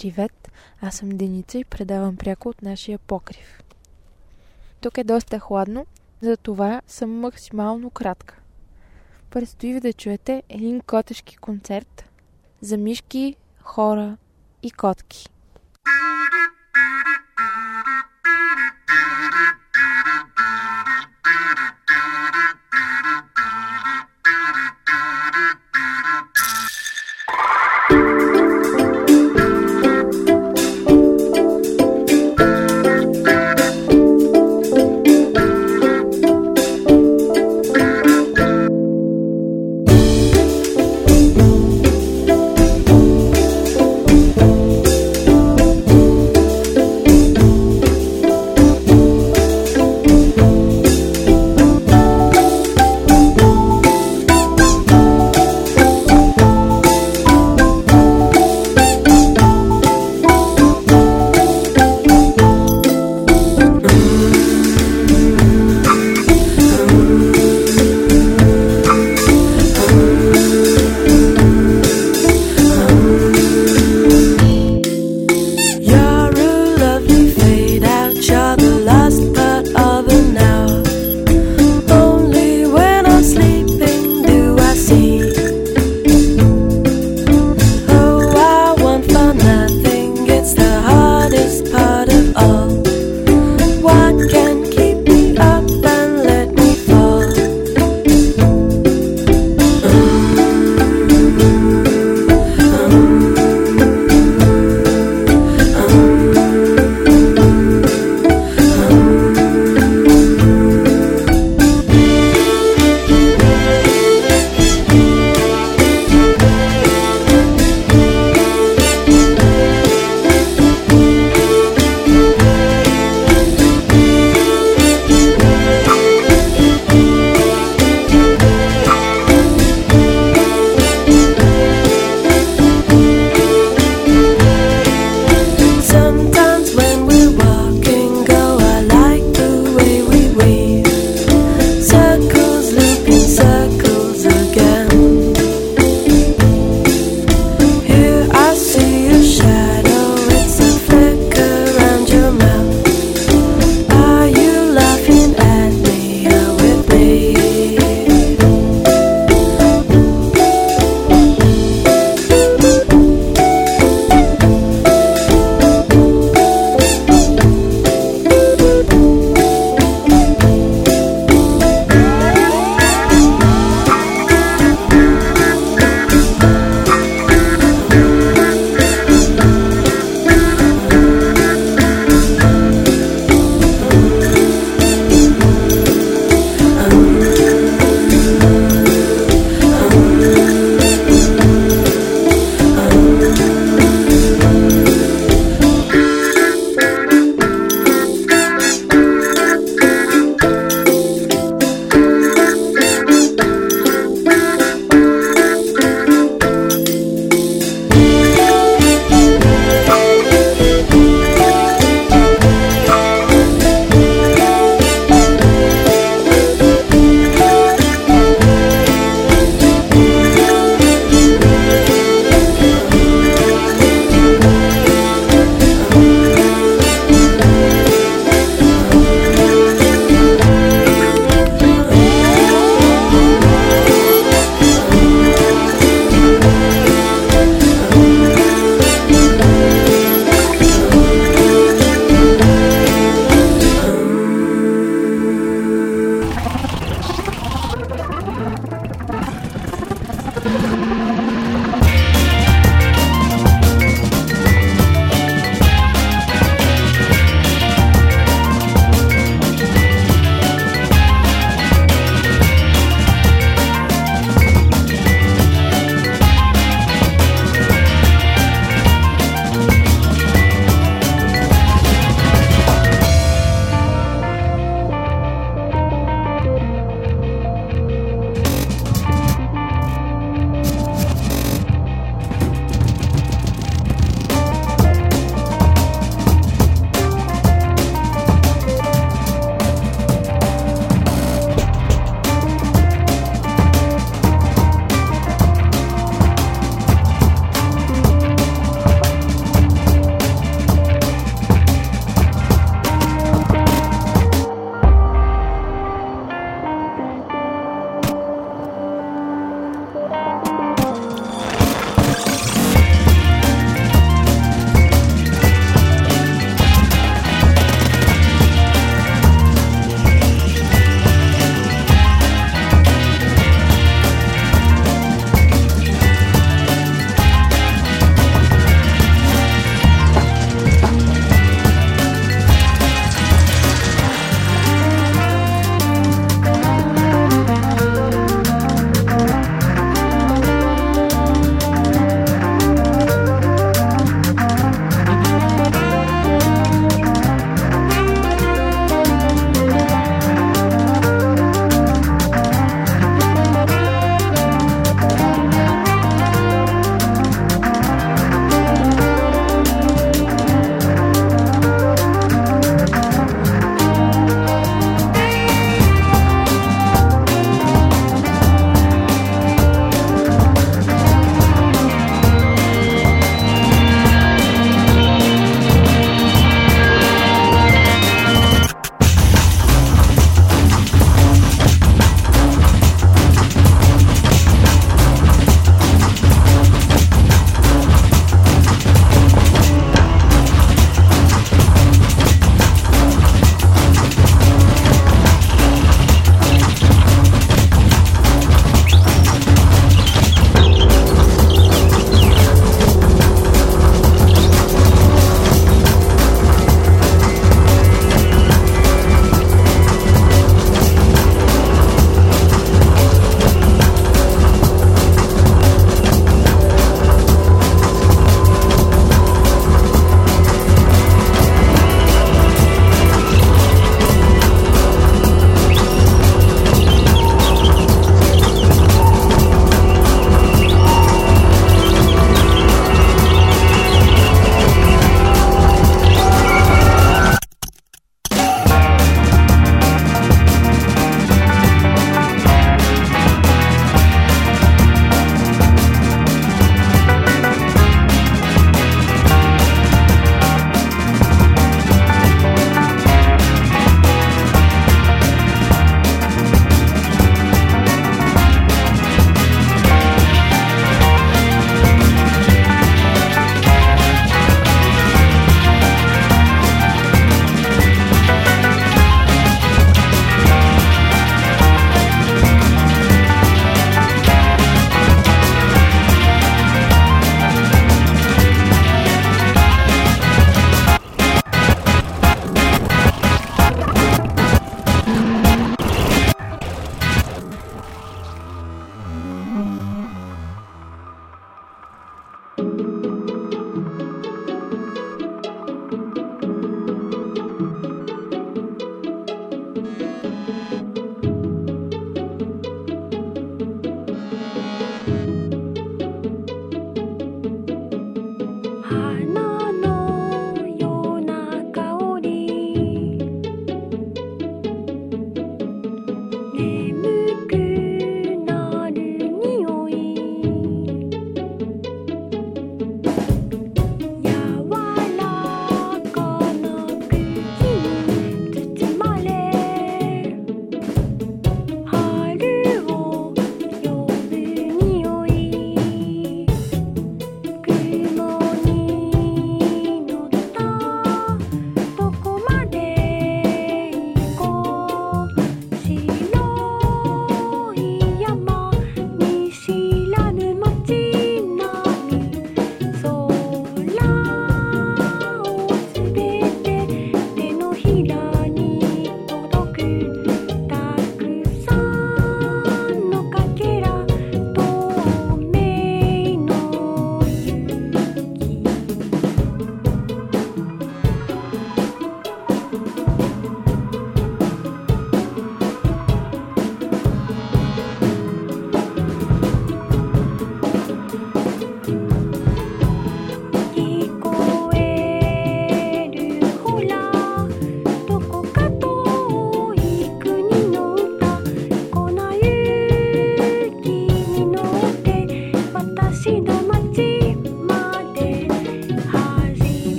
Привет, аз съм Деница и предавам пряко от нашия покрив. Тук е доста хладно, затова съм максимално кратка. Предстои ви да чуете един котешки концерт за мишки, хора и котки.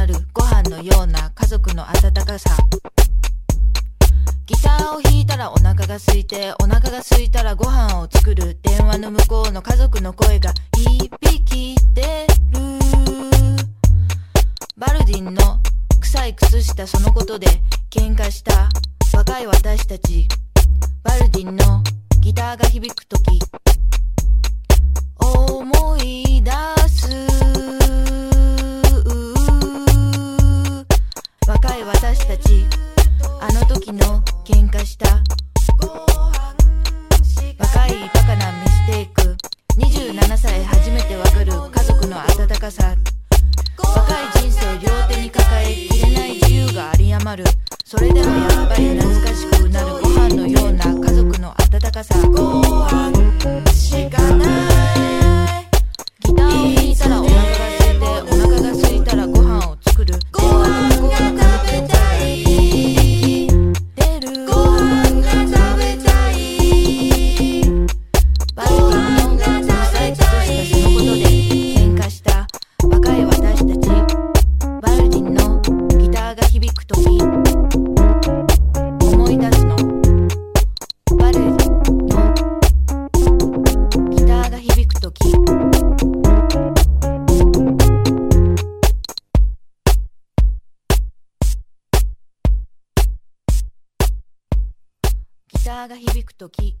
なるご飯のような家族の温かさ。ギターを弾いたらお腹が空いてお腹が空いたらご飯を作る電話の向こうの家族の声が響いてる。バルディンの臭い靴下そのことで喧嘩した若い私たち。バルディンのギターが響く時。思い出す。い私たちあの時の喧嘩した。若いバカなミステイク。27歳初めてわかる家族の温かさ。若い人生両手に抱えきれない自由があり余る。それでもやっぱり懐かしくなる。ご飯のような家族の温かさ。ご飯しかない。ギターを弾いたらお腹 keep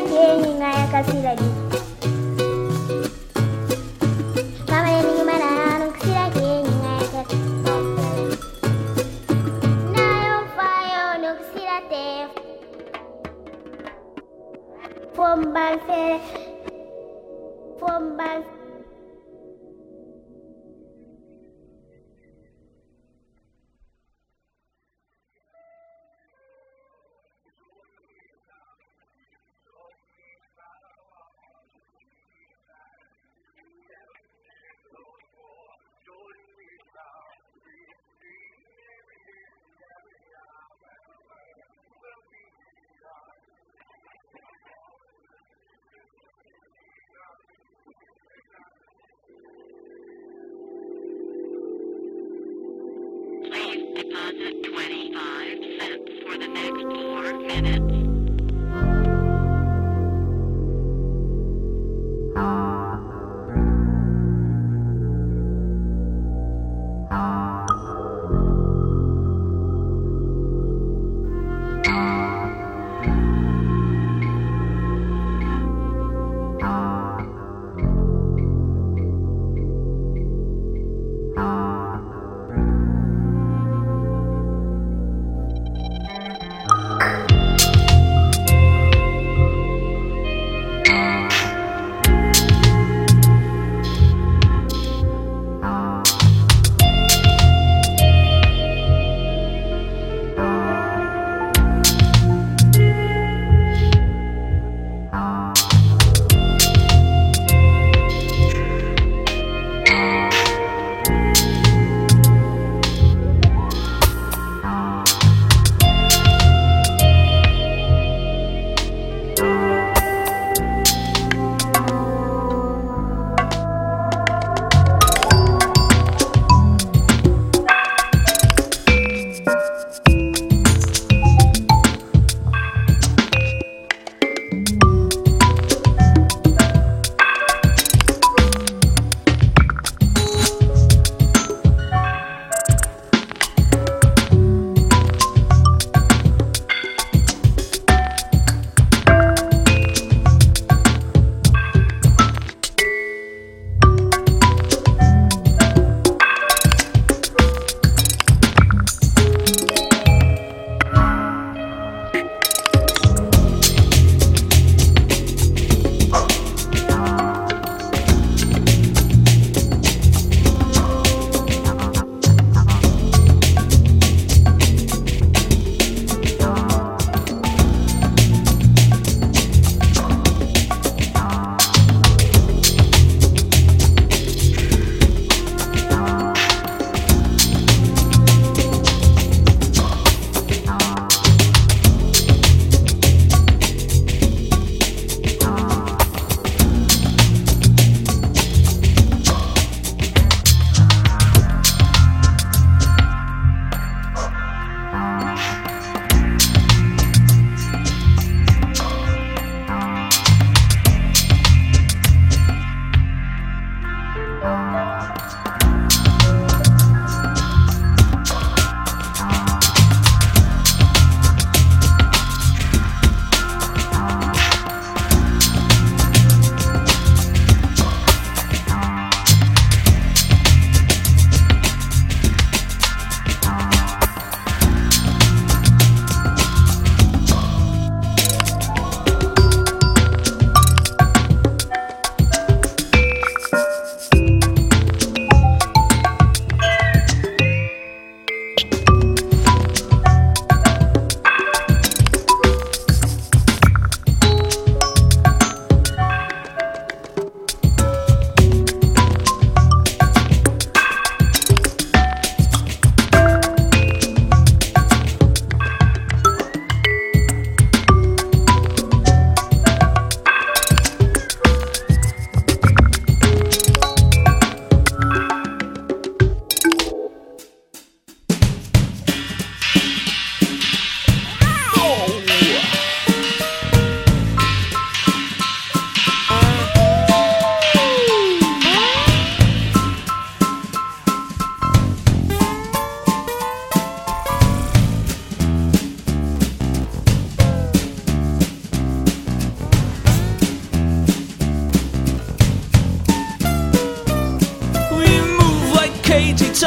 lagi Nina yang kasih lagi.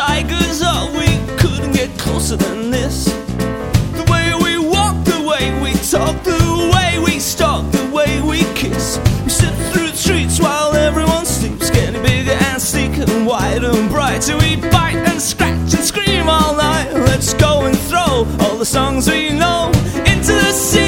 Oh, closer than this. The way we walk, the way we talk, the way we stalk, the way we kiss. We sit through the streets while everyone sleeps, getting bigger and sleeker and wider and bright brighter. We bite and scratch and scream all night. Let's go and throw all the songs we know into the sea.